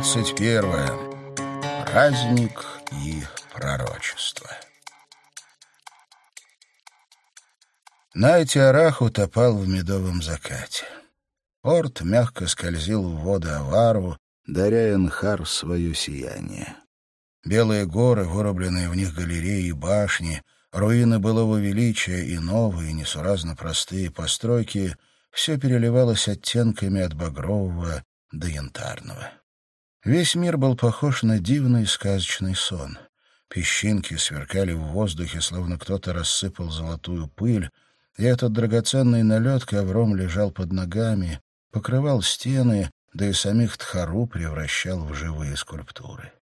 двадцать первое. Праздник и пророчество. Найти Арах утопал в медовом закате. Орт мягко скользил в воды Авару, даря Энхар свое сияние. Белые горы, вырубленные в них галереи и башни, руины былого величия и новые, несуразно простые постройки — все переливалось оттенками от багрового до янтарного. Весь мир был похож на дивный сказочный сон. Песчинки сверкали в воздухе, словно кто-то рассыпал золотую пыль, и этот драгоценный налет ковром лежал под ногами, покрывал стены, да и самих Тхару превращал в живые скульптуры.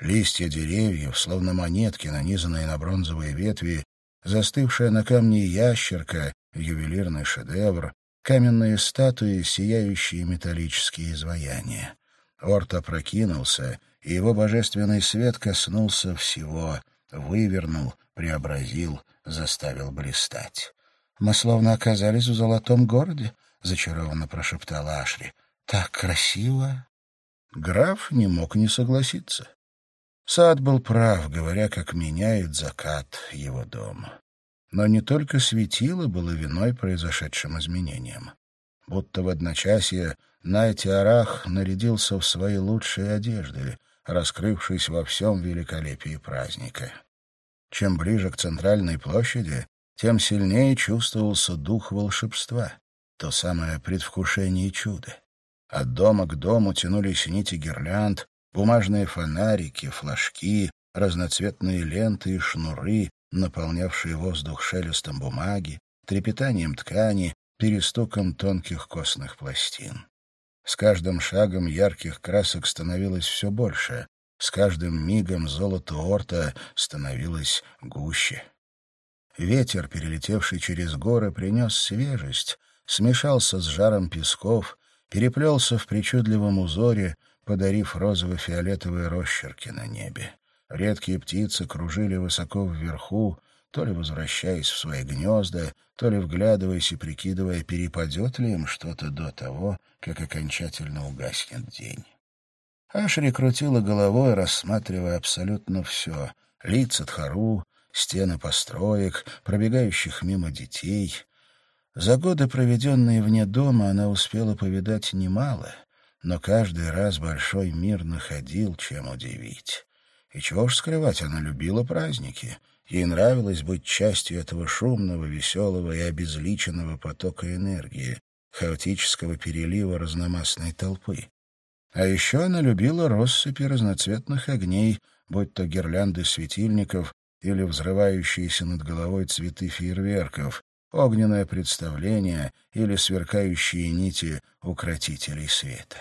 Листья деревьев, словно монетки, нанизанные на бронзовые ветви, застывшая на камне ящерка, ювелирный шедевр, каменные статуи, сияющие металлические изваяния. Орт опрокинулся, и его божественный свет коснулся всего, вывернул, преобразил, заставил блистать. «Мы словно оказались в золотом городе», — зачарованно прошептала Ашри. «Так красиво!» Граф не мог не согласиться. Сад был прав, говоря, как меняет закат его дома. Но не только светило было виной произошедшим изменениям. Будто в одночасье Найти Арах нарядился в свои лучшие одежды, раскрывшись во всем великолепии праздника. Чем ближе к центральной площади, тем сильнее чувствовался дух волшебства, то самое предвкушение чуда. От дома к дому тянулись нити гирлянд, бумажные фонарики, флажки, разноцветные ленты и шнуры, наполнявшие воздух шелестом бумаги, трепетанием ткани, перестуком тонких костных пластин. С каждым шагом ярких красок становилось все больше, с каждым мигом золото орта становилось гуще. Ветер, перелетевший через горы, принес свежесть, смешался с жаром песков, переплелся в причудливом узоре, подарив розово-фиолетовые росчерки на небе. Редкие птицы кружили высоко вверху, то ли возвращаясь в свои гнезда, то ли вглядываясь и прикидывая, перепадет ли им что-то до того, как окончательно угаснет день. Ашри крутила головой, рассматривая абсолютно все — лица Тхару, стены построек, пробегающих мимо детей. За годы, проведенные вне дома, она успела повидать немало, но каждый раз большой мир находил, чем удивить. И чего ж скрывать, она любила праздники. Ей нравилось быть частью этого шумного, веселого и обезличенного потока энергии, хаотического перелива разномастной толпы. А еще она любила россыпи разноцветных огней, будь то гирлянды светильников или взрывающиеся над головой цветы фейерверков, огненное представление или сверкающие нити укротителей света.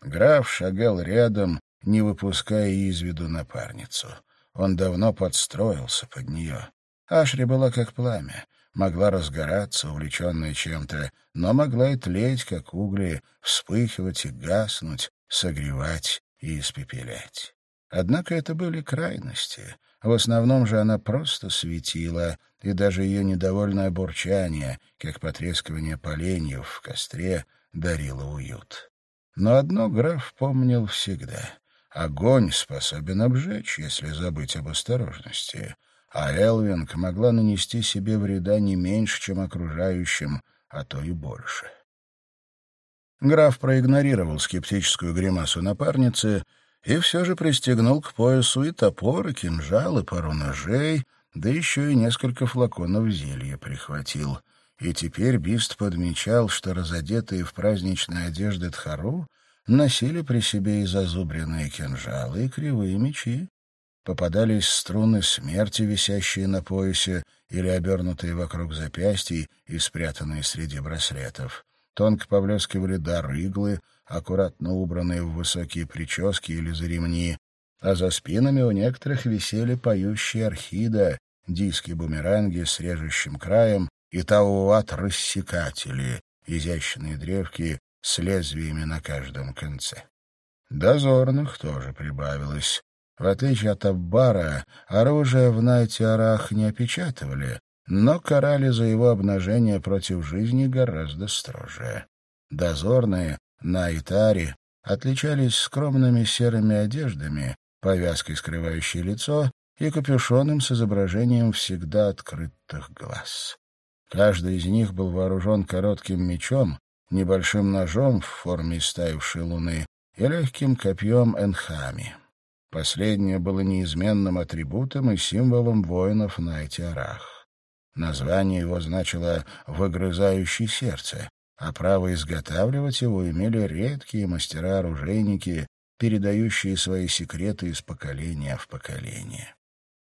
Граф шагал рядом, не выпуская из виду напарницу. Он давно подстроился под нее. Ашри была как пламя, могла разгораться, увлеченная чем-то, но могла и тлеть, как угли, вспыхивать и гаснуть, согревать и испепелять. Однако это были крайности. В основном же она просто светила, и даже ее недовольное бурчание, как потрескивание поленьев в костре, дарило уют. Но одно граф помнил всегда. Огонь способен обжечь, если забыть об осторожности, а Элвинг могла нанести себе вреда не меньше, чем окружающим, а то и больше. Граф проигнорировал скептическую гримасу напарницы и все же пристегнул к поясу и топор, и кинжал, и пару ножей, да еще и несколько флаконов зелья прихватил. И теперь Бист подмечал, что разодетые в праздничной одежды Тхару носили при себе и зазубренные кинжалы, и кривые мечи. Попадались струны смерти, висящие на поясе или обернутые вокруг запястий и спрятанные среди браслетов. Тонко поблескивали дары иглы, аккуратно убранные в высокие прически или за ремни, а за спинами у некоторых висели поющие орхида, диски-бумеранги с режущим краем и тауат-рассекатели, изящные древки с лезвиями на каждом конце. Дозорных тоже прибавилось. В отличие от Аббара, оружие в Найте-Арах не опечатывали, но карали за его обнажение против жизни гораздо строже. Дозорные на Итаре отличались скромными серыми одеждами, повязкой, скрывающей лицо, и капюшоном с изображением всегда открытых глаз. Каждый из них был вооружен коротким мечом, небольшим ножом в форме истаившей луны и легким копьем энхами. Последнее было неизменным атрибутом и символом воинов на Этиарах. Название его значило «выгрызающий сердце», а право изготавливать его имели редкие мастера-оружейники, передающие свои секреты из поколения в поколение.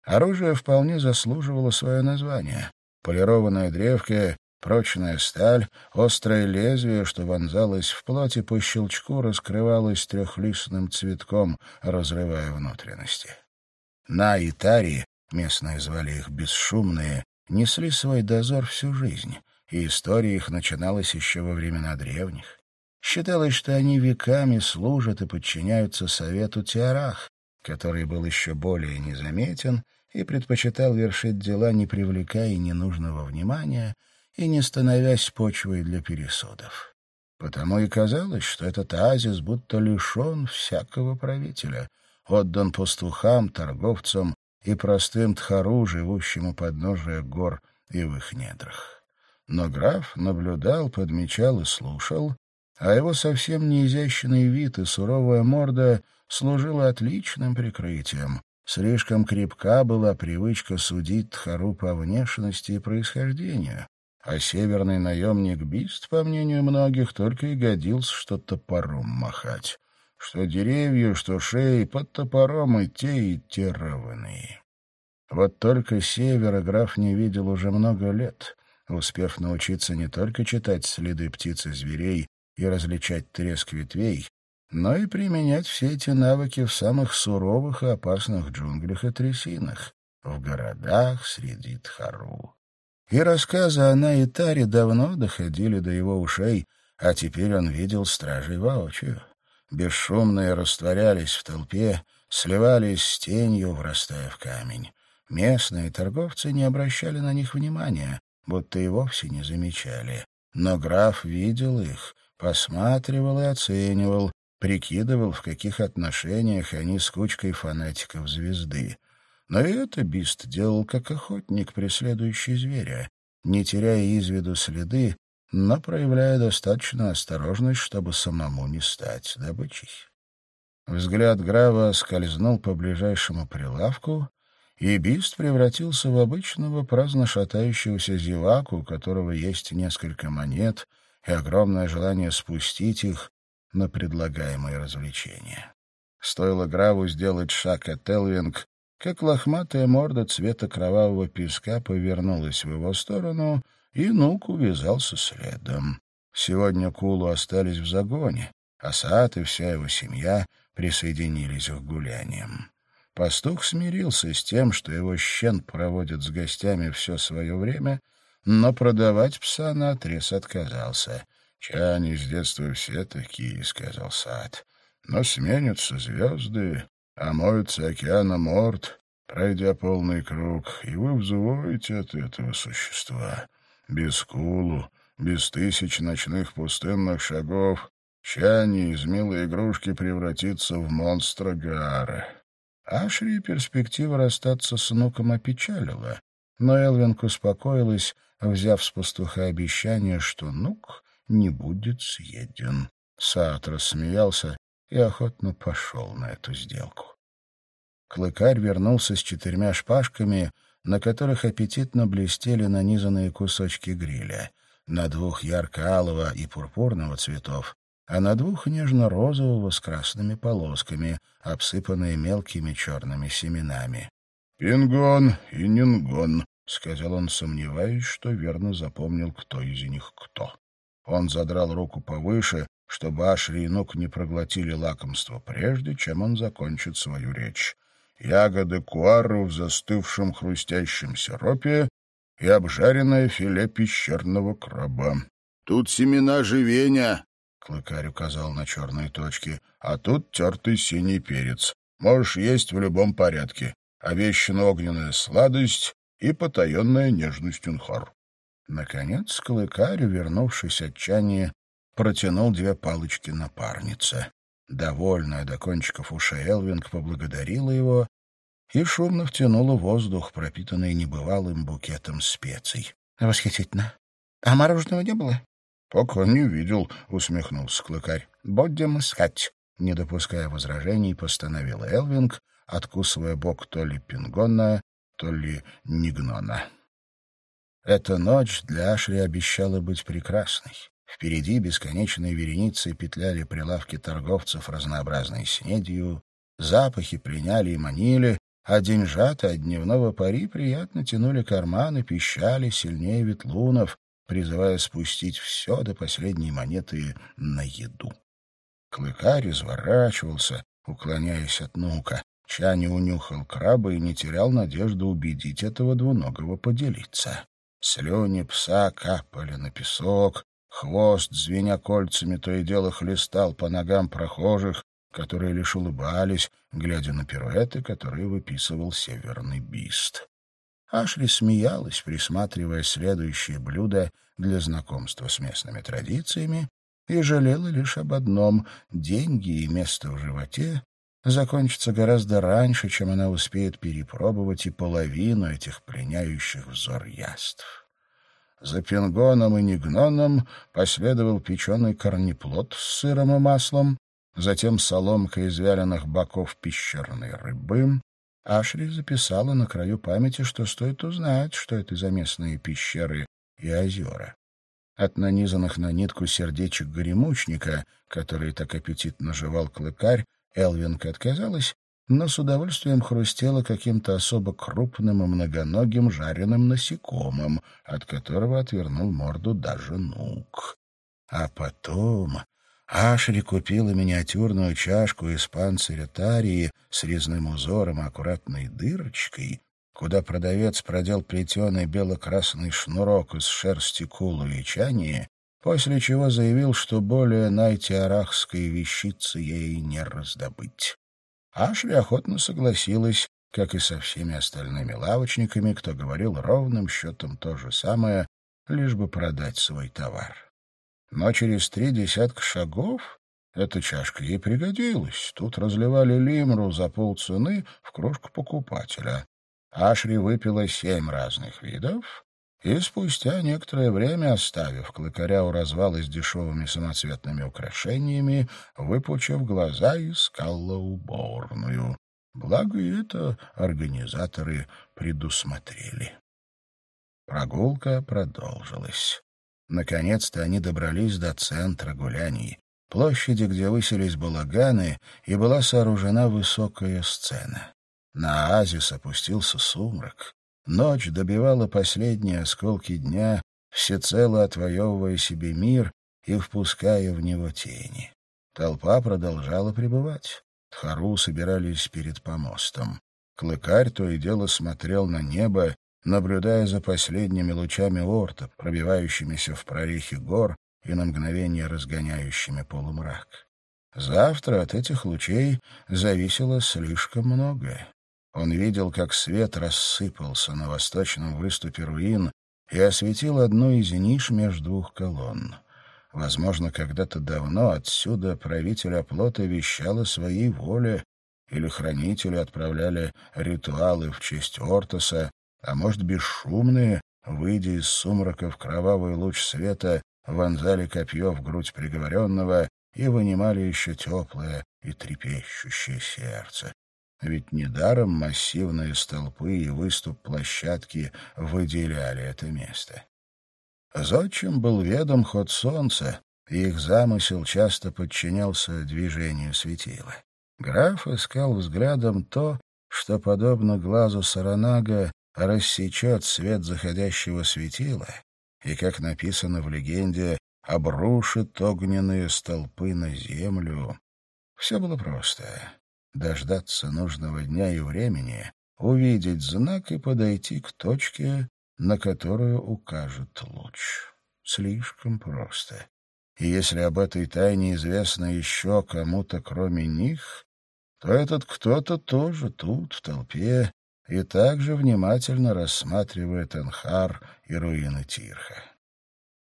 Оружие вполне заслуживало свое название. Полированная древка, прочная сталь, острое лезвие, что вонзалось в плоти по щелчку, раскрывалось трехлистным цветком, разрывая внутренности. На Итари, местные звали их бесшумные, несли свой дозор всю жизнь, и история их начиналась еще во времена древних. Считалось, что они веками служат и подчиняются совету Теорах, который был еще более незаметен и предпочитал вершить дела, не привлекая ненужного внимания и не становясь почвой для пересудов. Потому и казалось, что этот оазис будто лишен всякого правителя, отдан пастухам, торговцам и простым тхару, живущим у подножия гор и в их недрах. Но граф наблюдал, подмечал и слушал, а его совсем неизящный вид и суровая морда служила отличным прикрытием. Слишком крепка была привычка судить Тхару по внешности и происхождению, а северный наемник Бист, по мнению многих, только и годился что топором махать. Что деревья, что шеи под топором и те, и те равны. Вот только севера граф не видел уже много лет, успев научиться не только читать следы птиц и зверей и различать треск ветвей, но и применять все эти навыки в самых суровых и опасных джунглях и трясинах, в городах среди Тхару. И рассказы о Наитаре давно доходили до его ушей, а теперь он видел стражей воочию. Бесшумные растворялись в толпе, сливались с тенью, врастая в камень. Местные торговцы не обращали на них внимания, будто и вовсе не замечали. Но граф видел их, посматривал и оценивал, прикидывал, в каких отношениях они с кучкой фанатиков звезды. Но и это Бист делал как охотник, преследующий зверя, не теряя из виду следы, но проявляя достаточно осторожность, чтобы самому не стать добычей. Взгляд Грава скользнул по ближайшему прилавку, и Бист превратился в обычного праздно шатающегося зеваку, у которого есть несколько монет и огромное желание спустить их на предлагаемые развлечения. Стоило Граву сделать шаг от Элвинг, как лохматая морда цвета кровавого песка повернулась в его сторону, и Нук увязался следом. Сегодня Кулу остались в загоне, а Саат и вся его семья присоединились к гуляниям. Пастух смирился с тем, что его щен проводит с гостями все свое время, но продавать пса наотрез отказался. «Чане с детства все такие», — сказал Сад. «Но сменятся звезды, омоются океаном морд, пройдя полный круг, и вы взвоите от этого существа. Без кулу, без тысяч ночных пустынных шагов, Чани из милой игрушки превратится в монстра Гара. Ашри перспектива расстаться с внуком опечалила, но Элвинг успокоилась, взяв с пастуха обещание, что Нук не будет съеден. Саат рассмеялся и охотно пошел на эту сделку. Клыкарь вернулся с четырьмя шпажками, на которых аппетитно блестели нанизанные кусочки гриля, на двух ярко-алого и пурпурного цветов, а на двух нежно-розового с красными полосками, обсыпанные мелкими черными семенами. «Пингон и Нингон», — сказал он, сомневаясь, что верно запомнил, кто из них кто. Он задрал руку повыше, чтобы Ашри и Нук не проглотили лакомство, прежде чем он закончит свою речь. Ягоды куару в застывшем хрустящем сиропе и обжаренное филе пещерного краба. «Тут семена живения», Клыкарь указал на черные точки. «А тут тертый синий перец. Можешь есть в любом порядке. Овещена огненная сладость и потаенная нежность унхар». Наконец Клыкарь, вернувшись от чани, протянул две палочки напарнице. Довольная до кончиков ушей Элвинг поблагодарила его и шумно втянула воздух, пропитанный небывалым букетом специй. — Восхитительно. А мороженого не было? — Пока не видел, — усмехнулся клыкарь. — Будем искать. Не допуская возражений, постановила Элвинг, откусывая бок то ли пингона, то ли нигнона. Эта ночь для Ашри обещала быть прекрасной. Впереди бесконечной вереницей петляли прилавки торговцев разнообразной снедью, запахи пленяли и манили, а деньжата от дневного пари приятно тянули карманы, пищали сильнее ветлунов, призывая спустить все до последней монеты на еду. Клыкарь изворачивался, уклоняясь от нука. Чани унюхал краба и не терял надежды убедить этого двуногого поделиться. Слюни пса капали на песок, Хвост, звеня кольцами, то и дело хлестал по ногам прохожих, которые лишь улыбались, глядя на пируэты, которые выписывал северный бист. Ашли смеялась, присматривая следующее блюдо для знакомства с местными традициями, и жалела лишь об одном — деньги и место в животе закончатся гораздо раньше, чем она успеет перепробовать и половину этих пленяющих взор яств. За пингоном и нигноном последовал печеный корнеплод с сыром и маслом, затем соломка из вяленых боков пещерной рыбы. Ашри записала на краю памяти, что стоит узнать, что это за местные пещеры и озера. От нанизанных на нитку сердечек горемучника, который так аппетитно жевал клыкарь, Элвинка отказалась но с удовольствием хрустела каким-то особо крупным и многоногим жареным насекомым, от которого отвернул морду даже нук. А потом Ашри купила миниатюрную чашку из панциря тарии с резным узором и аккуратной дырочкой, куда продавец продел плетеный бело-красный шнурок из шерсти кулу и чани, после чего заявил, что более найти-арахской вещицы ей не раздобыть. Ашли охотно согласилась, как и со всеми остальными лавочниками, кто говорил ровным счетом то же самое, лишь бы продать свой товар. Но через три десятка шагов эта чашка ей пригодилась. Тут разливали лимру за полцены в кружку покупателя. Ашри выпила семь разных видов, и спустя некоторое время, оставив клыкаря у развала с дешевыми самоцветными украшениями, выпучив глаза, искала уборную. Благо это организаторы предусмотрели. Прогулка продолжилась. Наконец-то они добрались до центра гуляний, площади, где выселись балаганы, и была сооружена высокая сцена. На оазис опустился сумрак. Ночь добивала последние осколки дня, всецело отвоевывая себе мир и впуская в него тени. Толпа продолжала пребывать. Тхару собирались перед помостом. Клыкарь то и дело смотрел на небо, наблюдая за последними лучами орта, пробивающимися в прорехи гор и на мгновение разгоняющими полумрак. Завтра от этих лучей зависело слишком многое. Он видел, как свет рассыпался на восточном выступе руин и осветил одну из ниш между двух колонн. Возможно, когда-то давно отсюда правитель оплота вещал о своей воле, или хранители отправляли ритуалы в честь Ортоса, а может, бесшумные, выйдя из сумрака в кровавый луч света, вонзали копье в грудь приговоренного и вынимали еще теплое и трепещущее сердце. Ведь недаром массивные столпы и выступ площадки выделяли это место. Зодчим был ведом ход солнца, и их замысел часто подчинялся движению светила. Граф искал взглядом то, что, подобно глазу Саранага, рассечет свет заходящего светила и, как написано в легенде, обрушит огненные столпы на землю. Все было просто дождаться нужного дня и времени, увидеть знак и подойти к точке, на которую укажет луч. Слишком просто. И если об этой тайне известно еще кому-то, кроме них, то этот кто-то тоже тут, в толпе, и также внимательно рассматривает Энхар и руины Тирха.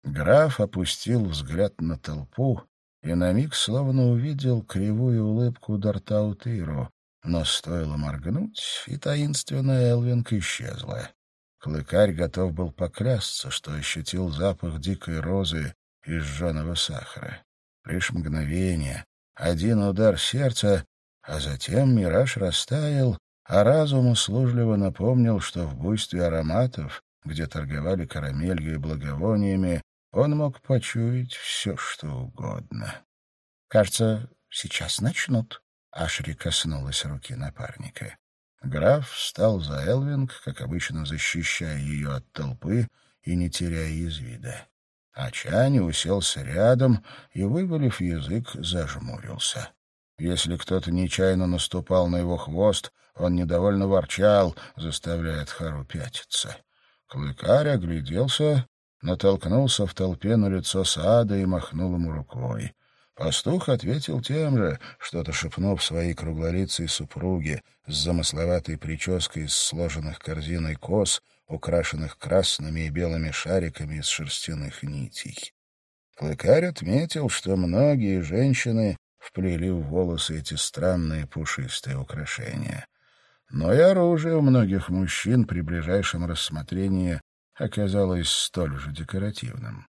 Граф опустил взгляд на толпу и на миг словно увидел кривую улыбку Дартаутыру, но стоило моргнуть, и таинственная Элвинг исчезла. Клыкарь готов был поклясться, что ощутил запах дикой розы и сжженного сахара. Лишь мгновение, один удар сердца, а затем мираж растаял, а разум услужливо напомнил, что в буйстве ароматов, где торговали карамелью и благовониями, он мог почуять все, что угодно. «Кажется, сейчас начнут», — Ашри коснулась руки напарника. Граф встал за Элвинг, как обычно защищая ее от толпы и не теряя из вида. А Чани уселся рядом и, вывалив язык, зажмурился. Если кто-то нечаянно наступал на его хвост, он недовольно ворчал, заставляя Тхару пятиться. Клыкарь огляделся, натолкнулся в толпе на лицо Саада и махнул ему рукой. Пастух ответил тем же, что-то шепнув своей круглолицей супруге с замысловатой прической из сложенных корзиной кос, украшенных красными и белыми шариками из шерстяных нитей. Клыкарь отметил, что многие женщины вплели в волосы эти странные пушистые украшения. Но и оружие у многих мужчин при ближайшем рассмотрении оказалось столь же декоративным.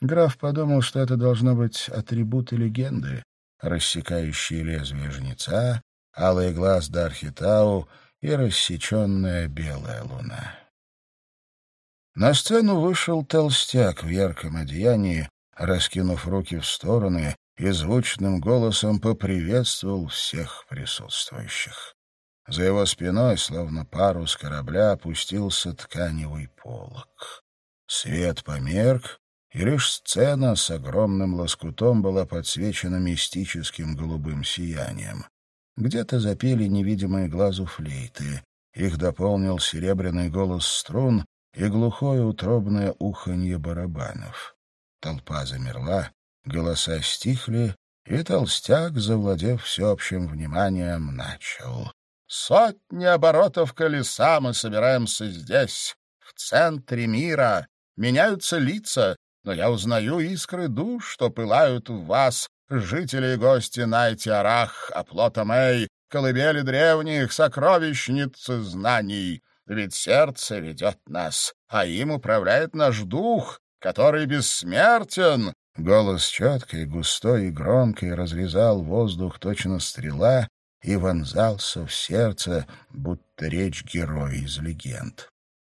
Граф подумал, что это должно быть атрибуты легенды, рассекающие лезвие жнеца, алый глаз Дархитау и рассеченная белая луна. На сцену вышел толстяк в ярком одеянии, раскинув руки в стороны и звучным голосом поприветствовал всех присутствующих. За его спиной, словно парус корабля, опустился тканевый полог. Свет померк, и лишь сцена с огромным лоскутом была подсвечена мистическим голубым сиянием. Где-то запели невидимые глазу флейты. Их дополнил серебряный голос струн и глухое утробное уханье барабанов. Толпа замерла, голоса стихли, и толстяк, завладев всеобщим вниманием, начал. «Сотни оборотов колеса мы собираемся здесь, в центре мира. Меняются лица, но я узнаю искры душ, что пылают в вас, жители и гости Найти-Арах, оплота Мэй, колыбели древних, сокровищницы знаний. Ведь сердце ведет нас, а им управляет наш дух, который бессмертен. Голос четкий, густой и громкий разрезал воздух точно стрела и вонзался в сердце, будто речь героя из легенд.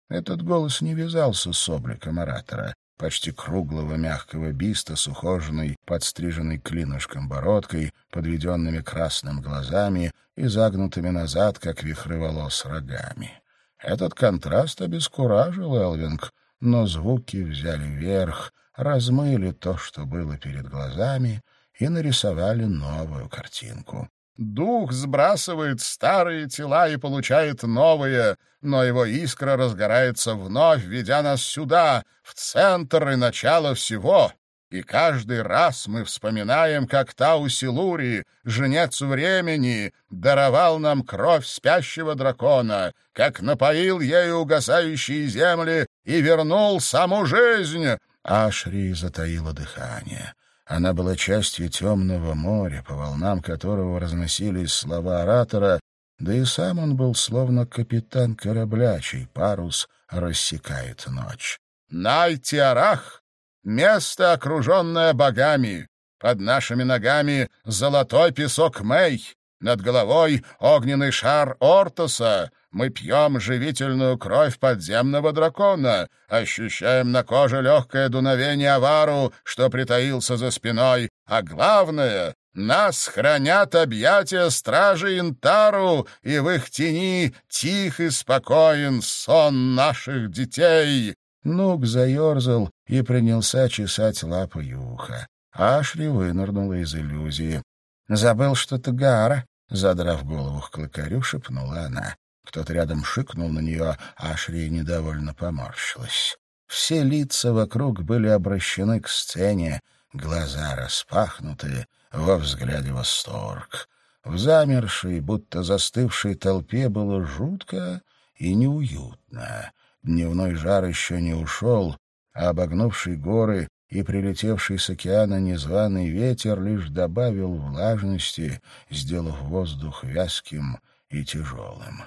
Этот голос не вязался с обликом оратора почти круглого мягкого биста с ухоженной, подстриженной клинышком бородкой, подведенными красным глазами и загнутыми назад, как вихры волос, рогами. Этот контраст обескуражил Элвинг, но звуки взяли верх, размыли то, что было перед глазами, и нарисовали новую картинку. Дух сбрасывает старые тела и получает новые, но его искра разгорается вновь, ведя нас сюда, в центр и начало всего. И каждый раз мы вспоминаем, как Тау Силури, жнец времени, даровал нам кровь спящего дракона, как напоил ею угасающие земли и вернул саму жизнь. Ашри затаила дыхание. Она была частью темного моря, по волнам которого разносились слова оратора, да и сам он был словно капитан корабля, чей парус рассекает ночь. «Най-Тиарах — место, окруженное богами. Под нашими ногами золотой песок Мэй, над головой огненный шар Ортоса, мы пьем живительную кровь подземного дракона, ощущаем на коже легкое дуновение авару, что притаился за спиной, а главное — нас хранят объятия стражи Интару, и в их тени тих и спокоен сон наших детей. Нук заерзал и принялся чесать лапой ухо. Ашри вынырнула из иллюзии. «Забыл что-то Гара», — задрав голову к клыкарю, шепнула она. Кто-то рядом шикнул на нее, а Ашри недовольно поморщилась. Все лица вокруг были обращены к сцене, глаза распахнуты, во взгляде восторг. В замершей, будто застывшей толпе было жутко и неуютно. Дневной жар еще не ушел, а обогнувший горы и прилетевший с океана незваный ветер лишь добавил влажности, сделав воздух вязким и тяжелым.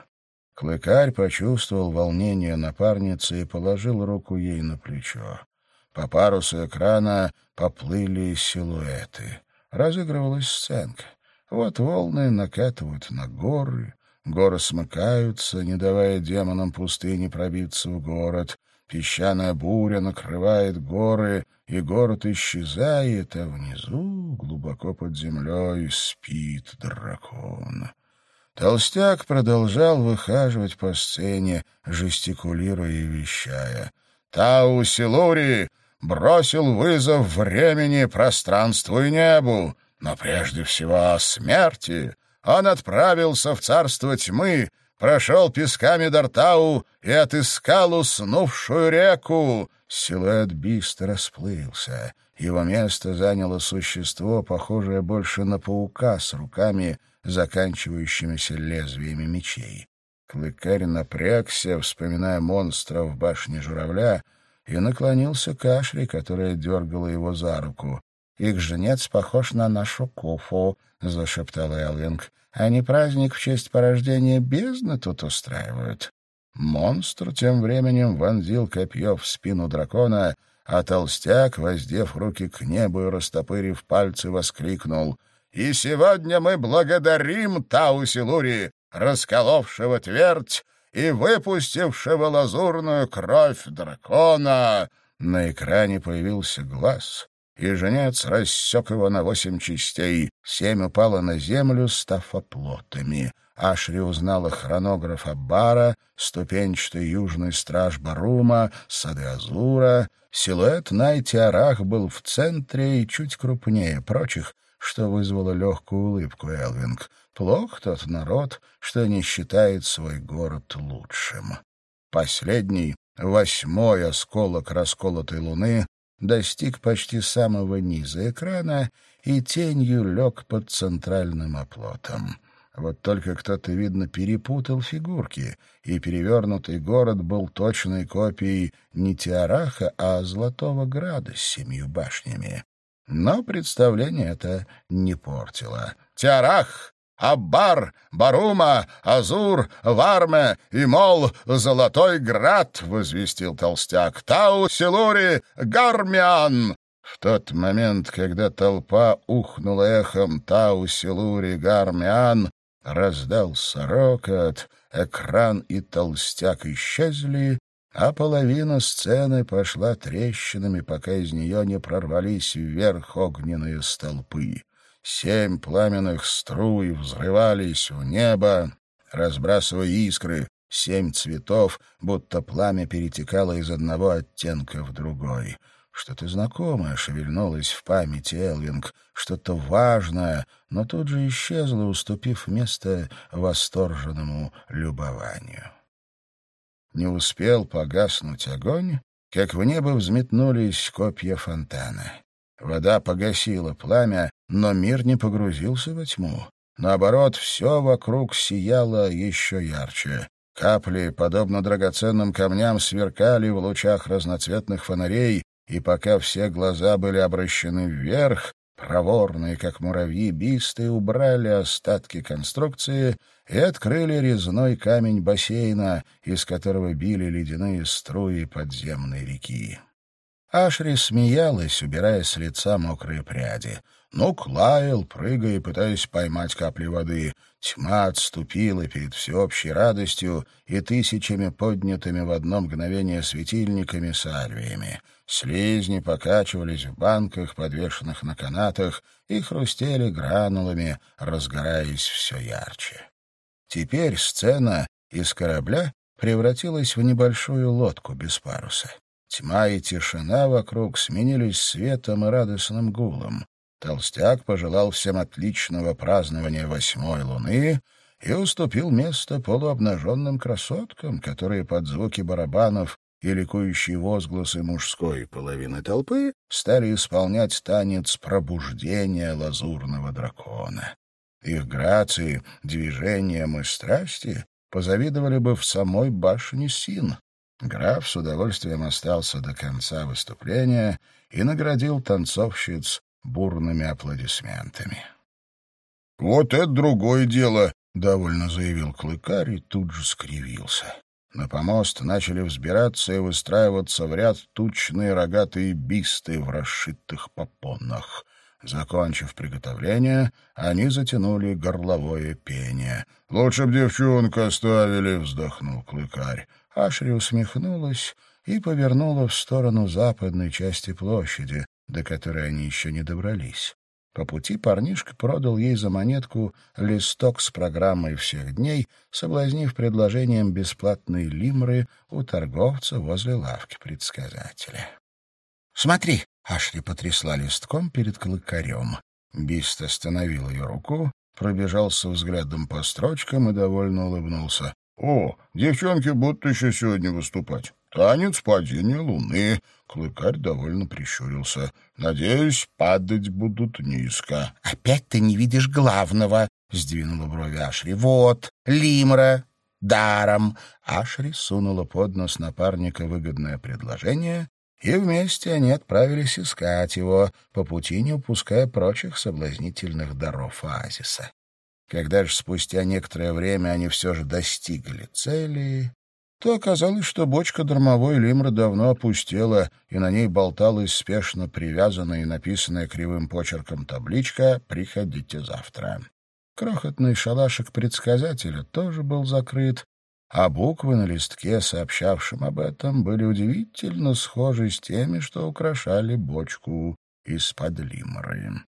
Клыкарь почувствовал волнение напарницы и положил руку ей на плечо. По парусу экрана поплыли силуэты. Разыгрывалась сценка. Вот волны накатывают на горы, горы смыкаются, не давая демонам пустыни пробиться в город. Песчаная буря накрывает горы, и город исчезает, а внизу, глубоко под землей, спит дракон. Толстяк продолжал выхаживать по сцене, жестикулируя и вещая. «Тау Силури бросил вызов времени, пространству и небу, но прежде всего смерти. Он отправился в царство тьмы, прошел песками Дартау и отыскал уснувшую реку. Силуэт Биста расплылся. Его место заняло существо, похожее больше на паука с руками, заканчивающимися лезвиями мечей. Клыкарь напрягся, вспоминая монстра в башне журавля, и наклонился к Ашри, которая дергала его за руку. «Их женец похож на нашу Куфу», — зашептал Элвинг. «Они праздник в честь порождения бездны тут устраивают». Монстр тем временем вонзил копье в спину дракона, а толстяк, воздев руки к небу и растопырив пальцы, воскликнул «И сегодня мы благодарим Таусилури, расколовшего твердь и выпустившего лазурную кровь дракона!» На экране появился глаз, и женец рассек его на восемь частей. Семь упало на землю, став оплотами. Ашри узнала хронографа Бара, ступенчатый южный страж Барума, сады Азура. Силуэт Найти-Арах был в центре и чуть крупнее прочих, что вызвало легкую улыбку Элвинг. Плох тот народ, что не считает свой город лучшим. Последний, восьмой осколок расколотой луны, достиг почти самого низа экрана и тенью лег под центральным оплотом. Вот только кто-то, видно, перепутал фигурки, и перевернутый город был точной копией не Тиараха, а Золотого Града с семью башнями. Но представление это не портило. «Тиарах! Аббар, Барума, Азур, Варме и Мол, Золотой Град!» — возвестил толстяк. «Тау, Силури, Гармиан!» В тот момент, когда толпа ухнула эхом «Тау, Силури, Гармиан», раздался рокот, экран и толстяк исчезли, а половина сцены пошла трещинами, пока из нее не прорвались вверх огненные столпы. Семь пламенных струй взрывались в небо, разбрасывая искры, семь цветов, будто пламя перетекало из одного оттенка в другой. Что-то знакомое шевельнулось в памяти Элвинг, что-то важное, но тут же исчезло, уступив место восторженному любованию. Не успел погаснуть огонь, как в небо взметнулись копья фонтана. Вода погасила пламя, но мир не погрузился во тьму. Наоборот, все вокруг сияло еще ярче. Капли, подобно драгоценным камням, сверкали в лучах разноцветных фонарей, и пока все глаза были обращены вверх, проворные, как муравьи, бисты убрали остатки конструкции и открыли резной камень бассейна, из которого били ледяные струи подземной реки. Ашри смеялась, убирая с лица мокрые пряди. Нук лаял, прыгая пытаясь поймать капли воды. Тьма отступила перед всеобщей радостью и тысячами поднятыми в одно мгновение светильниками с альвиями. Слизни покачивались в банках, подвешенных на канатах, и хрустели гранулами, разгораясь все ярче. Теперь сцена из корабля превратилась в небольшую лодку без паруса. Тьма и тишина вокруг сменились светом и радостным гулом. Толстяк пожелал всем отличного празднования восьмой луны и уступил место полуобнаженным красоткам, которые под звуки барабанов и ликующие возгласы мужской половины толпы стали исполнять танец пробуждения лазурного дракона. Их грации, движением и страсти позавидовали бы в самой башне Син. Граф с удовольствием остался до конца выступления и наградил танцовщиц бурными аплодисментами. «Вот это другое дело!» — довольно заявил Клыкарь и тут же скривился. На помост начали взбираться и выстраиваться в ряд тучные рогатые бисты в расшитых попонах. Закончив приготовление, они затянули горловое пение. «Лучше б девчонку оставили», — вздохнул Клыкарь. Ашри усмехнулась и повернула в сторону западной части площади, до которой они еще не добрались. По пути парнишка продал ей за монетку листок с программой всех дней, соблазнив предложением бесплатной лимры у торговца возле лавки предсказателя. «Смотри!» — Ашли потрясла листком перед клыкарем. Бист остановил ее руку, пробежался взглядом по строчкам и довольно улыбнулся. «О, девчонки будут еще сегодня выступать. Танец падения луны». Клыкарь довольно прищурился. «Надеюсь, падать будут низко». «Опять ты не видишь главного», — сдвинула брови Ашри. «Вот, Лимра, даром». Ашри сунула под нос напарника выгодное предложение, и вместе они отправились искать его, по пути не упуская прочих соблазнительных даров оазиса. Когда же спустя некоторое время они все же достигли цели, то оказалось, что бочка дармовой лимры давно опустела, и на ней болталась спешно привязанная и написанная кривым почерком табличка «Приходите завтра». Крохотный шалашик предсказателя тоже был закрыт, а буквы на листке, сообщавшем об этом, были удивительно схожи с теми, что украшали бочку из-под лимры.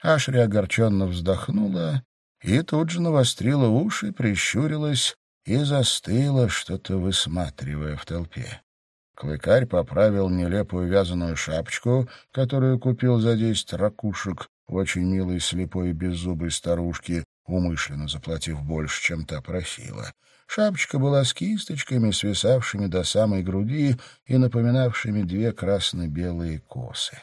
Ашри огорченно вздохнула и тут же навострила уши, прищурилась и застыла, что-то высматривая в толпе. Клыкарь поправил нелепую вязаную шапочку, которую купил за десять ракушек в очень милой слепой беззубой старушке, умышленно заплатив больше, чем та просила. Шапочка была с кисточками, свисавшими до самой груди и напоминавшими две красно-белые косы.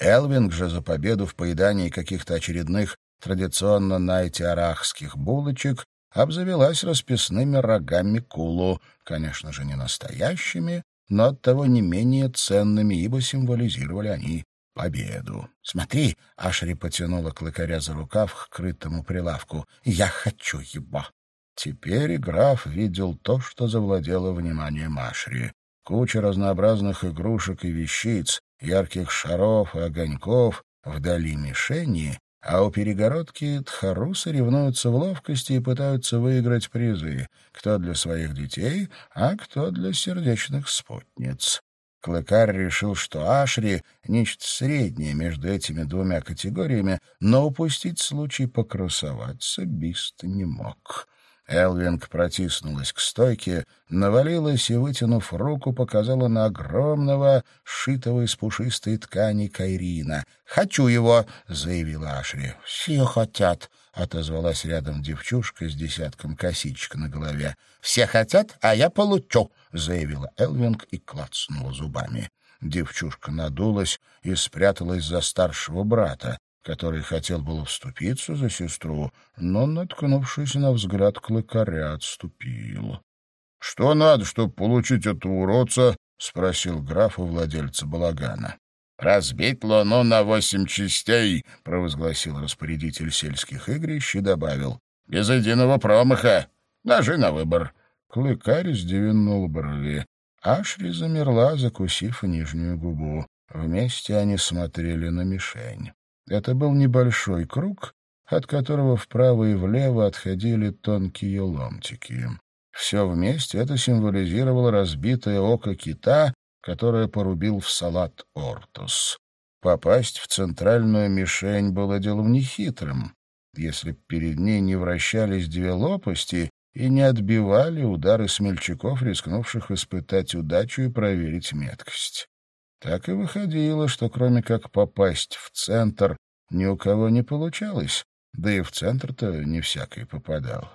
Элвинг же за победу в поедании каких-то очередных традиционно найтиарахских булочек, обзавелась расписными рогами кулу, конечно же, не настоящими, но оттого не менее ценными, ибо символизировали они победу. «Смотри!» — Ашри потянула клыкаря за рукав к крытому прилавку. «Я хочу его!» Теперь граф видел то, что завладело вниманием Ашри. Куча разнообразных игрушек и вещиц, ярких шаров и огоньков, вдали мишени а у перегородки тхарусы ревнуются в ловкости и пытаются выиграть призы, кто для своих детей, а кто для сердечных спутниц. Клыкарь решил, что Ашри — нечто среднее между этими двумя категориями, но упустить случай покрасоваться Бист не мог. Элвинг протиснулась к стойке, навалилась и, вытянув руку, показала на огромного, сшитого из пушистой ткани Кайрина. «Хочу его!» — заявила Ашри. «Все хотят!» — отозвалась рядом девчушка с десятком косичек на голове. «Все хотят, а я получу!» — заявила Элвинг и клацнула зубами. Девчушка надулась и спряталась за старшего брата, который хотел было вступиться за сестру, но, наткнувшись на взгляд клыкаря, отступил. — Что надо, чтобы получить этого уродца? — спросил граф у владельца балагана. — Разбить луну на восемь частей, — провозгласил распорядитель сельских игрищ и добавил. — Без единого промаха. Ножи на выбор. Клыкарь сдвинул брови. Ашри замерла, закусив нижнюю губу. Вместе они смотрели на мишень. Это был небольшой круг, от которого вправо и влево отходили тонкие ломтики. Все вместе это символизировало разбитое око кита, которое порубил в салат Ортус. Попасть в центральную мишень было делом нехитрым, если перед ней не вращались две лопасти и не отбивали удары смельчаков, рискнувших испытать удачу и проверить меткость. Так и выходило, что кроме как попасть в центр, ни у кого не получалось, да и в центр-то не всякий попадал.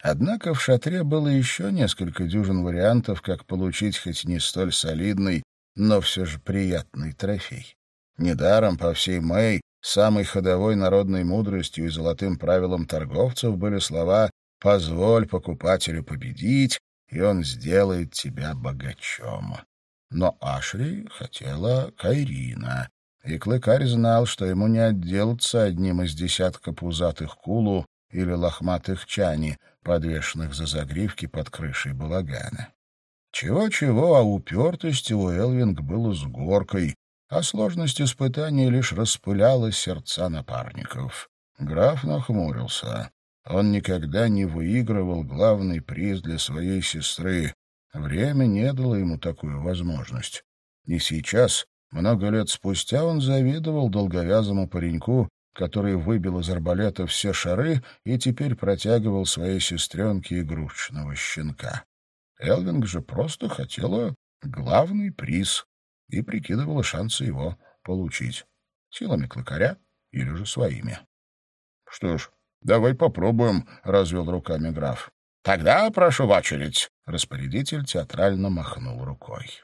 Однако в шатре было еще несколько дюжин вариантов, как получить хоть не столь солидный, но все же приятный трофей. Недаром по всей Мэй самой ходовой народной мудростью и золотым правилом торговцев были слова «позволь покупателю победить», и он сделает тебя богачом. Но Ашри хотела Кайрина, и Клыкарь знал, что ему не отделаться одним из десятка пузатых кулу или лохматых чани, подвешенных за загривки под крышей балагана. Чего-чего, а упертости у Элвинг было с горкой, а сложность испытаний лишь распыляла сердца напарников. Граф нахмурился. Он никогда не выигрывал главный приз для своей сестры. Время не дало ему такую возможность. И сейчас, много лет спустя, он завидовал долговязому пареньку, который выбил из арбалета все шары и теперь протягивал своей сестренке игрушечного щенка. Элвинг же просто хотела главный приз и прикидывала шансы его получить. Силами клыкаря или же своими. — Что ж, давай попробуем, — развел руками граф. — Тогда прошу в очередь. Распорядитель театрально махнул рукой.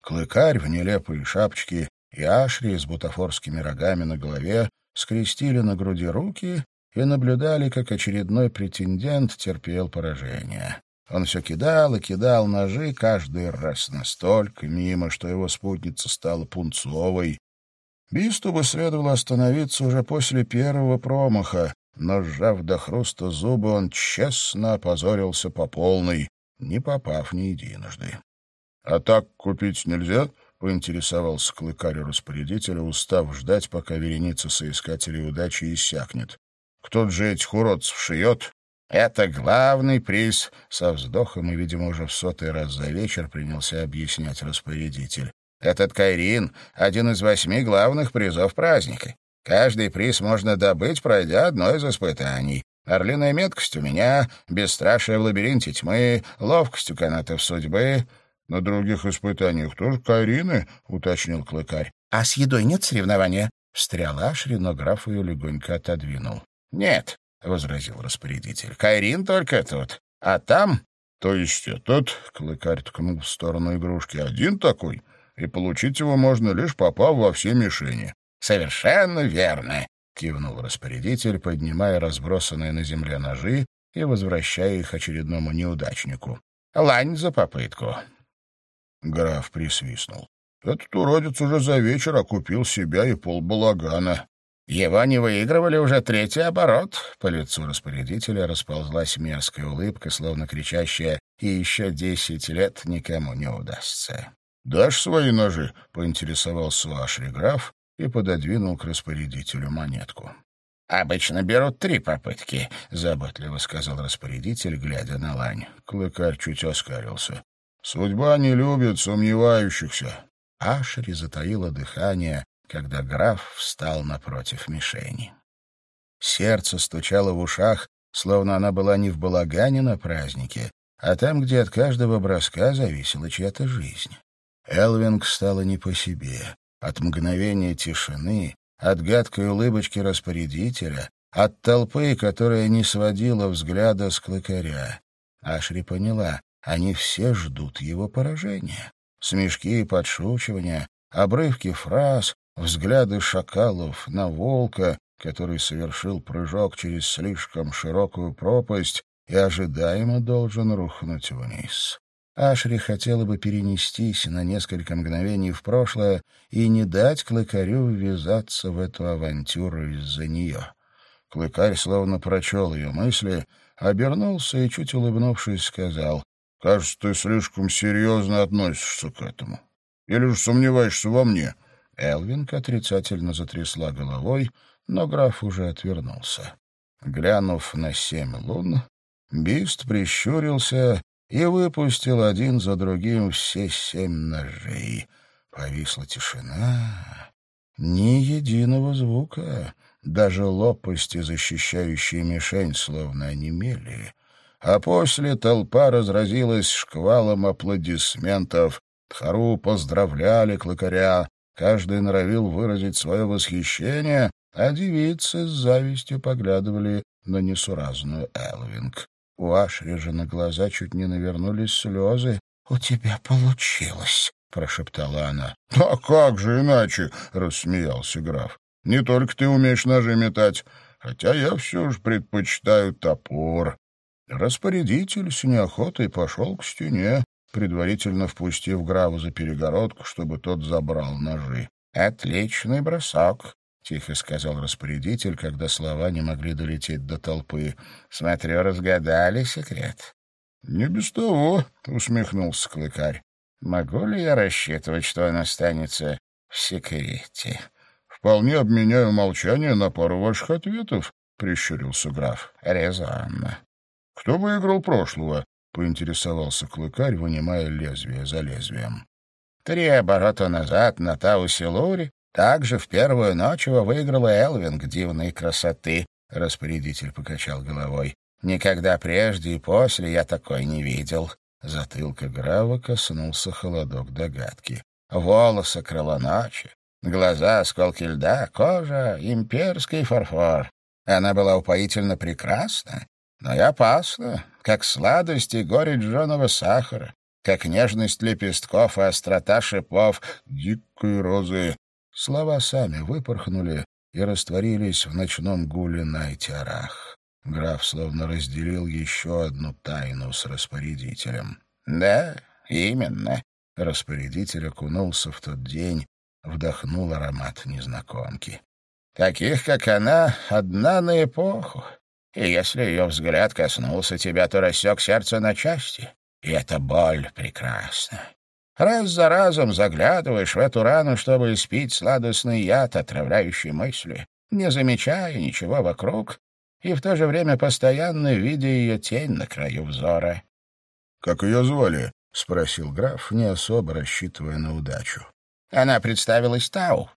Клыкарь в нелепой шапочке и Ашри с бутафорскими рогами на голове скрестили на груди руки и наблюдали, как очередной претендент терпел поражение. Он все кидал и кидал ножи каждый раз настолько мимо, что его спутница стала пунцовой. Бисту бы следовало остановиться уже после первого промаха, но, сжав до хруста зубы, он честно опозорился по полной, не попав ни единожды. — А так купить нельзя? — поинтересовался клыкарь распорядителя, устав ждать, пока вереница соискателей удачи иссякнет. — Кто-то же этих уродцев шьет? — Это главный приз, — со вздохом и, видимо, уже в сотый раз за вечер принялся объяснять распорядитель. Этот Кайрин — один из восьми главных призов праздника. Каждый приз можно добыть, пройдя одно из испытаний. Орлиная меткость у меня, бесстрашие в лабиринте тьмы, ловкость у канатов судьбы. На других испытаниях тоже Кайрины, — уточнил Клыкарь. — А с едой нет соревнования? — встрял Ашри, ее легонько отодвинул. — Нет, — возразил распорядитель. — Кайрин только тут. А там... — То есть этот, — Клыкарь ткнул в сторону игрушки, — один такой, и получить его можно лишь попав во все мишени. «Совершенно верно», — кивнул распорядитель, поднимая разбросанные на земле ножи и возвращая их очередному неудачнику. «Лань за попытку». Граф присвистнул. «Этот уродец уже за вечер окупил себя и полбалагана». «Его не выигрывали уже третий оборот». По лицу распорядителя расползлась мерзкая улыбка, словно кричащая «И еще десять лет никому не удастся». «Дашь свои ножи?» — поинтересовался Ашри граф, и пододвинул к распорядителю монетку. «Обычно берут три попытки», — заботливо сказал распорядитель, глядя на лань. Клыкарь чуть оскалился. «Судьба не любит сомневающихся». Ашери затаило дыхание, когда граф встал напротив мишени. Сердце стучало в ушах, словно она была не в балагане на празднике, а там, где от каждого броска зависела чья-то жизнь. Элвинг стало не по себе от мгновения тишины, от гадкой улыбочки распорядителя, от толпы, которая не сводила взгляда с клыкаря. Ашри поняла, они все ждут его поражения. Смешки и подшучивания, обрывки фраз, взгляды шакалов на волка, который совершил прыжок через слишком широкую пропасть и ожидаемо должен рухнуть вниз. Ашри хотела бы перенестись на несколько мгновений в прошлое и не дать Клыкарю ввязаться в эту авантюру из-за нее. Клыкарь словно прочел ее мысли, обернулся и, чуть улыбнувшись, сказал, «Кажется, ты слишком серьезно относишься к этому. Или же сомневаешься во мне?» Элвинг отрицательно затрясла головой, но граф уже отвернулся. Глянув на семь лун, Бист прищурился и выпустил один за другим все семь ножей. Повисла тишина, ни единого звука, даже лопасти, защищающие мишень, словно онемели. А после толпа разразилась шквалом аплодисментов. Тхару поздравляли клыкаря, каждый норовил выразить свое восхищение, а девицы с завистью поглядывали на несуразную Элвинг. У Ашри на глаза чуть не навернулись слезы. — У тебя получилось, — прошептала она. — А как же иначе? — рассмеялся граф. — Не только ты умеешь ножи метать, хотя я все же предпочитаю топор. Распорядитель с неохотой пошел к стене, предварительно впустив Граву за перегородку, чтобы тот забрал ножи. «Отличный бросок», — тихо сказал распорядитель, когда слова не могли долететь до толпы. «Смотрю, разгадали секрет». «Не без того», — усмехнулся клыкарь. «Могу ли я рассчитывать, что он останется в секрете?» «Вполне обменяю молчание на пару ваших ответов», — прищурился граф. «Резонно». «Кто выиграл прошлого?» — поинтересовался клыкарь, вынимая лезвие за лезвием. Три оборота назад на Таусе-Луре также в первую ночь его выиграла Элвинг дивной красоты. Распорядитель покачал головой. Никогда прежде и после я такой не видел. Затылка Грава коснулся холодок догадки. Волосы крыло ночи, глаза осколки льда, кожа — имперский фарфор. Она была упоительно прекрасна, но и опасна, как сладость и горечь жженого сахара, как нежность лепестков и острота шипов дикой розы. Слова сами выпорхнули и растворились в ночном гуле на этиарах. Граф словно разделил еще одну тайну с распорядителем. «Да, именно». Распорядитель окунулся в тот день, вдохнул аромат незнакомки. «Таких, как она, одна на эпоху. И если ее взгляд коснулся тебя, то рассек сердце на части. И эта боль прекрасна. Раз за разом заглядываешь в эту рану, чтобы испить сладостный яд, отравляющий мысли, не замечая ничего вокруг, и в то же время постоянно видя ее тень на краю взора. — Как ее звали? — спросил граф, не особо рассчитывая на удачу. Она представилась Тау.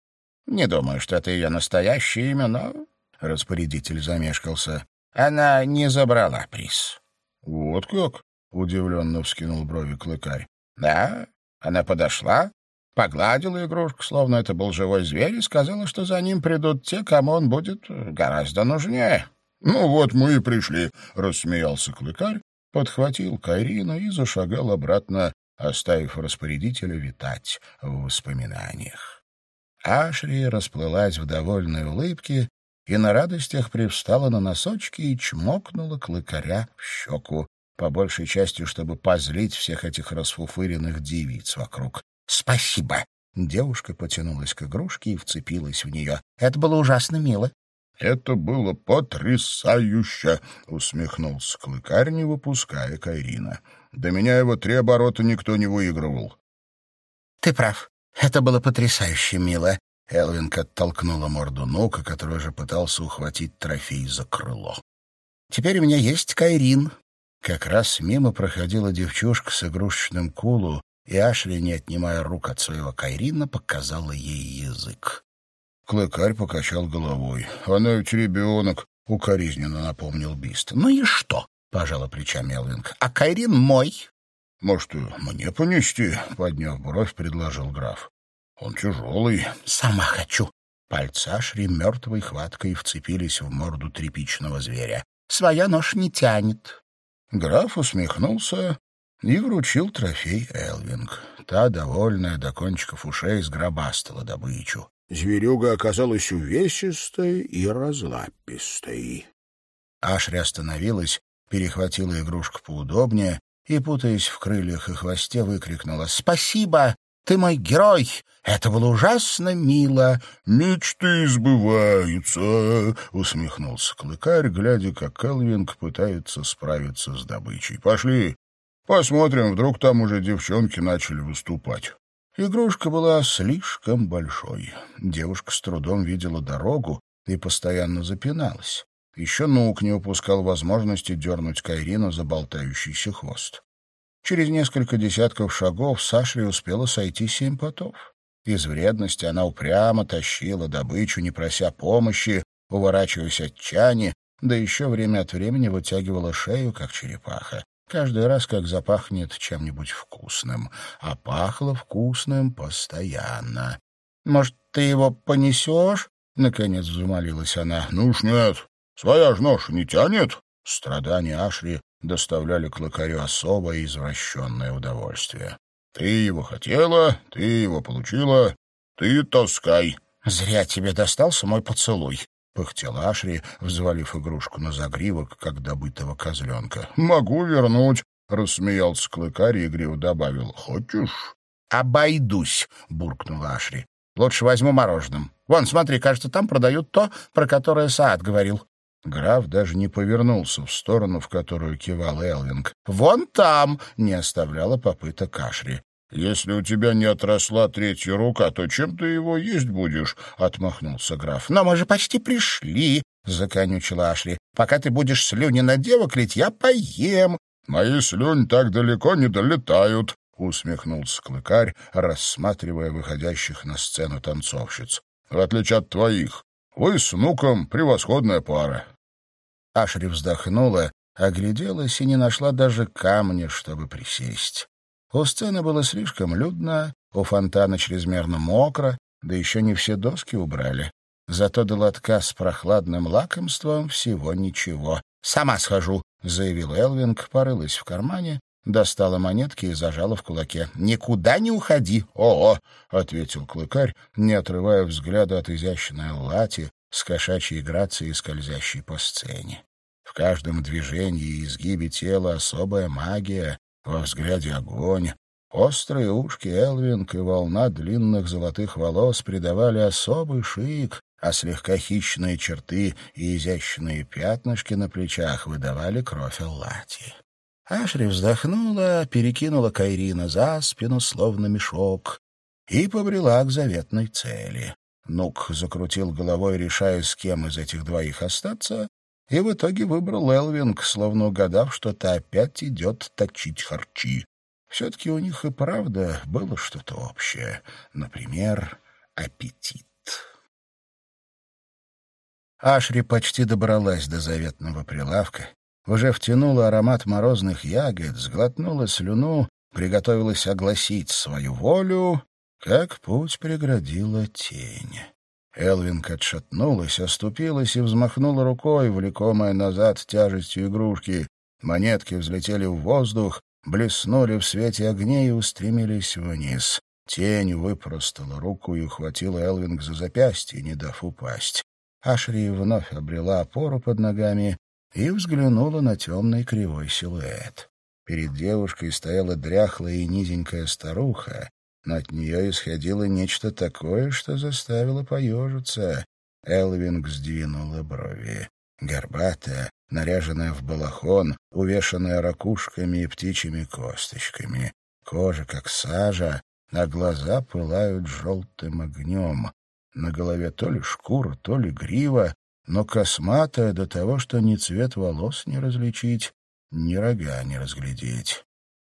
Не думаю, что это ее настоящее имя, но... Распорядитель замешкался. Она не забрала приз. — Вот как? — удивленно вскинул брови клыкарь. — Да, она подошла, погладила игрушку, словно это был живой зверь, и сказала, что за ним придут те, кому он будет гораздо нужнее. — Ну вот мы и пришли, — рассмеялся клыкарь, подхватил Кайрина и зашагал обратно, оставив распорядителя витать в воспоминаниях. Ашри расплылась в довольной улыбке и на радостях привстала на носочки и чмокнула клыкаря в щеку по большей части, чтобы позлить всех этих расфуфыренных девиц вокруг. «Спасибо!» Девушка потянулась к игрушке и вцепилась в нее. «Это было ужасно мило». «Это было потрясающе!» — усмехнулся клыкарь, не выпуская Кайрина. «До меня его три оборота никто не выигрывал». «Ты прав. Это было потрясающе мило». Элвинг оттолкнула морду Нука, который уже пытался ухватить трофей за крыло. «Теперь у меня есть Кайрин, как раз мимо проходила девчушка с игрушечным кулу, и Ашли, не отнимая рук от своего Кайрина, показала ей язык. Клыкарь покачал головой. «Она ведь ребенок», — укоризненно напомнил Бист. «Ну и что?» — пожала плечами Элвинг. «А Кайрин мой». «Может, мне понести?» — подняв бровь, предложил граф. «Он тяжелый». «Сама хочу». Пальцы Ашри мертвой хваткой вцепились в морду тряпичного зверя. «Своя нож не тянет». Граф усмехнулся и вручил трофей Элвинг. Та, довольная до кончиков ушей, сгробастала добычу. Зверюга оказалась увесистой и разлапистой. Ашри остановилась, перехватила игрушку поудобнее и, путаясь в крыльях и хвосте, выкрикнула «Спасибо! Ты мой герой! Это было ужасно мило!» «Мечты сбываются!» — усмехнулся клыкарь, глядя, как Элвинг пытается справиться с добычей. «Пошли, посмотрим, вдруг там уже девчонки начали выступать». Игрушка была слишком большой. Девушка с трудом видела дорогу и постоянно запиналась. Еще Нук не упускал возможности дернуть Кайрину за болтающийся хвост. Через несколько десятков шагов Сашли успела сойти семь потов. Из вредности она упрямо тащила добычу, не прося помощи, уворачиваясь от чани, да еще время от времени вытягивала шею, как черепаха. Каждый раз, как запахнет чем-нибудь вкусным. А пахло вкусным постоянно. «Может, ты его понесешь?» — наконец взмолилась она. «Ну уж нет. Своя ж нож не тянет». Страдания Ашри доставляли клыкарю особое извращенное удовольствие. «Ты его хотела, ты его получила, ты таскай». «Зря тебе достался мой поцелуй». — пыхтел Ашри, взвалив игрушку на загривок, как добытого козленка. — Могу вернуть, — рассмеялся клыкарь и игриво добавил. — Хочешь? — Обойдусь, — буркнул Ашри. — Лучше возьму мороженым. Вон, смотри, кажется, там продают то, про которое Саад говорил. Граф даже не повернулся в сторону, в которую кивал Элвинг. «Вон там!» — не оставляла попыток Ашри. «Если у тебя не отросла третья рука, то чем ты его есть будешь?» — отмахнулся граф. «Но мы же почти пришли!» — законючила Ашли. «Пока ты будешь слюни на девок лить, я поем!» «Мои слюни так далеко не долетают!» — усмехнулся клыкарь, рассматривая выходящих на сцену танцовщиц. «В отличие от твоих, вы с Нуком превосходная пара!» Ашри вздохнула, огляделась и не нашла даже камня, чтобы присесть. У сцены было слишком людно, у фонтана чрезмерно мокро, да еще не все доски убрали. Зато до лотка с прохладным лакомством всего ничего. «Сама схожу», — заявил Элвинг, порылась в кармане, достала монетки и зажала в кулаке. «Никуда не уходи!» «О-о!» — ответил клыкарь, не отрывая взгляда от изящной лати с кошачьей грацией, скользящей по сцене. В каждом движении и изгибе тела особая магия, во взгляде огонь. Острые ушки Элвинг и волна длинных золотых волос придавали особый шик, а слегка хищные черты и изящные пятнышки на плечах выдавали кровь Аллати. Ашри вздохнула, перекинула Кайрина за спину, словно мешок, и побрела к заветной цели. Нук закрутил головой, решая, с кем из этих двоих остаться, и в итоге выбрал Элвинг, словно угадав, что та опять идет точить харчи. Все-таки у них и правда было что-то общее. Например, аппетит. Ашри почти добралась до заветного прилавка, уже втянула аромат морозных ягод, сглотнула слюну, приготовилась огласить свою волю, как путь преградила тень. Элвинг отшатнулась, оступилась и взмахнула рукой, влекомая назад тяжестью игрушки. Монетки взлетели в воздух, блеснули в свете огней и устремились вниз. Тень выпростала руку и ухватила Элвинг за запястье, не дав упасть. Ашри вновь обрела опору под ногами и взглянула на темный кривой силуэт. Перед девушкой стояла дряхлая и низенькая старуха, но от нее исходило нечто такое, что заставило поежиться. Элвинг сдвинула брови. Горбатая, наряженная в балахон, увешанная ракушками и птичьими косточками. Кожа, как сажа, а глаза пылают желтым огнем. На голове то ли шкура, то ли грива, но косматая до того, что ни цвет волос не различить, ни рога не разглядеть.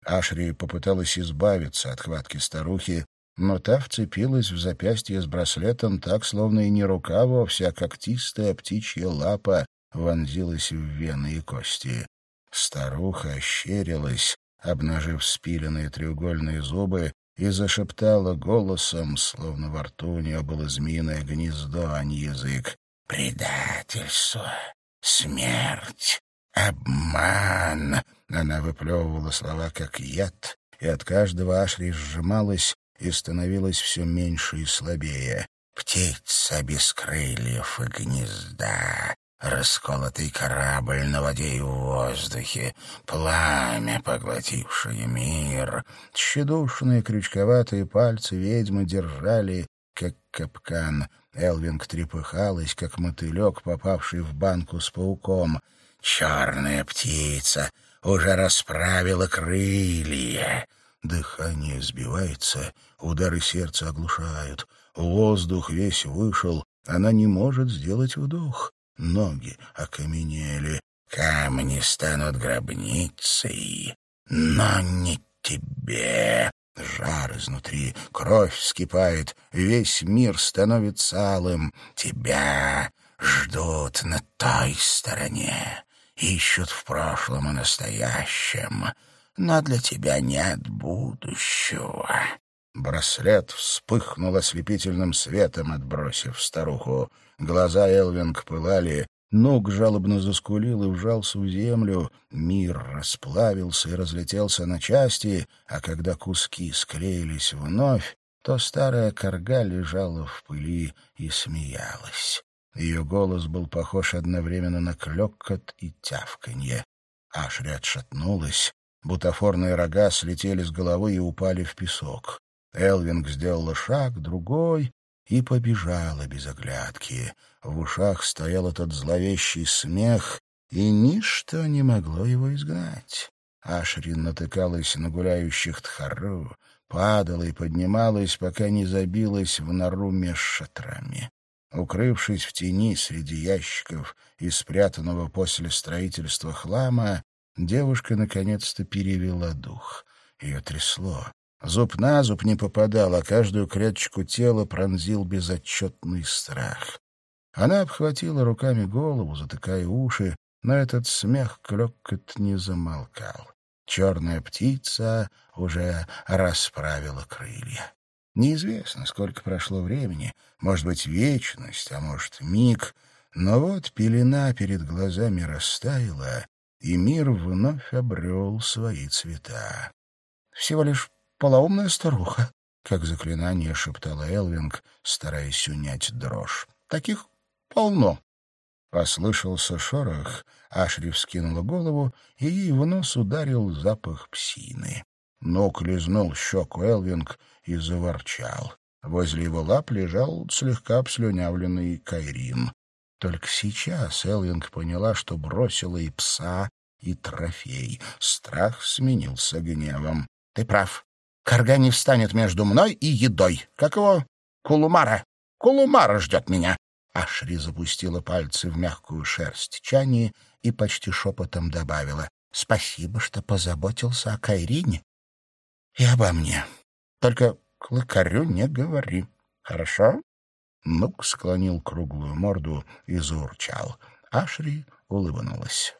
Ашри попыталась избавиться от хватки старухи, но та вцепилась в запястье с браслетом так, словно и не рука вовсе, а когтистая птичья лапа вонзилась в вены и кости. Старуха ощерилась, обнажив спиленные треугольные зубы, и зашептала голосом, словно во рту у нее было змеиное гнездо, а не язык. «Предательство! Смерть! Обман!» Она выплевывала слова как яд, и от каждого Ашри сжималась и становилась все меньше и слабее. Птица без крыльев и гнезда, расколотый корабль на воде и в воздухе, пламя, поглотившее мир. Тщедушные крючковатые пальцы ведьмы держали, как капкан. Элвинг трепыхалась, как мотылек, попавший в банку с пауком. «Черная птица!» Уже расправила крылья. Дыхание сбивается, удары сердца оглушают. Воздух весь вышел, она не может сделать вдох. Ноги окаменели, камни станут гробницей, но не тебе. Жар изнутри, кровь вскипает, весь мир становится алым. Тебя ждут на той стороне ищут в прошлом и настоящем, но для тебя нет будущего». Браслет вспыхнул ослепительным светом, отбросив старуху. Глаза Элвинг пылали, Нук жалобно заскулил и вжался в землю. Мир расплавился и разлетелся на части, а когда куски склеились вновь, то старая корга лежала в пыли и смеялась. Ее голос был похож одновременно на клёкот и тявканье. Ашри отшатнулась. Бутафорные рога слетели с головы и упали в песок. Элвинг сделала шаг, другой, и побежала без оглядки. В ушах стоял этот зловещий смех, и ничто не могло его изгнать. Ашрин натыкалась на гуляющих тхару, падала и поднималась, пока не забилась в нору меж шатрами. Укрывшись в тени среди ящиков и спрятанного после строительства хлама, девушка наконец-то перевела дух. Ее трясло. Зуб на зуб не попадал, а каждую клеточку тела пронзил безотчетный страх. Она обхватила руками голову, затыкая уши, но этот смех клёкот не замолкал. Черная птица уже расправила крылья. Неизвестно, сколько прошло времени, может быть, вечность, а может, миг, но вот пелена перед глазами растаяла, и мир вновь обрел свои цвета. Всего лишь полоумная старуха, как заклинание шептала Элвинг, стараясь унять дрожь. Таких полно. Послышался шорох, Ашри вскинула голову, и ей в нос ударил запах псины. Ног лизнул щеку Элвинг и заворчал. Возле его лап лежал слегка обслюнявленный Кайрин. Только сейчас Элвинг поняла, что бросила и пса, и трофей. Страх сменился гневом. — Ты прав. Карга не встанет между мной и едой. Как его? Кулумара. Кулумара ждет меня. Ашри запустила пальцы в мягкую шерсть Чани и почти шепотом добавила. — Спасибо, что позаботился о Кайрине и обо мне. Только клыкарю не говори. Хорошо? Нук склонил круглую морду и заурчал. Ашри улыбнулась.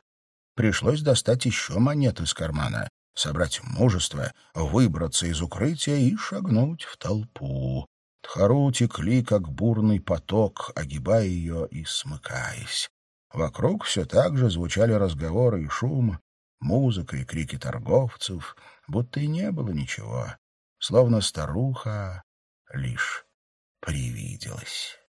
Пришлось достать еще монет из кармана, собрать мужество, выбраться из укрытия и шагнуть в толпу. Тхару текли, как бурный поток, огибая ее и смыкаясь. Вокруг все так же звучали разговоры и шум, музыка и крики торговцев, будто и не было ничего, словно старуха лишь привиделась.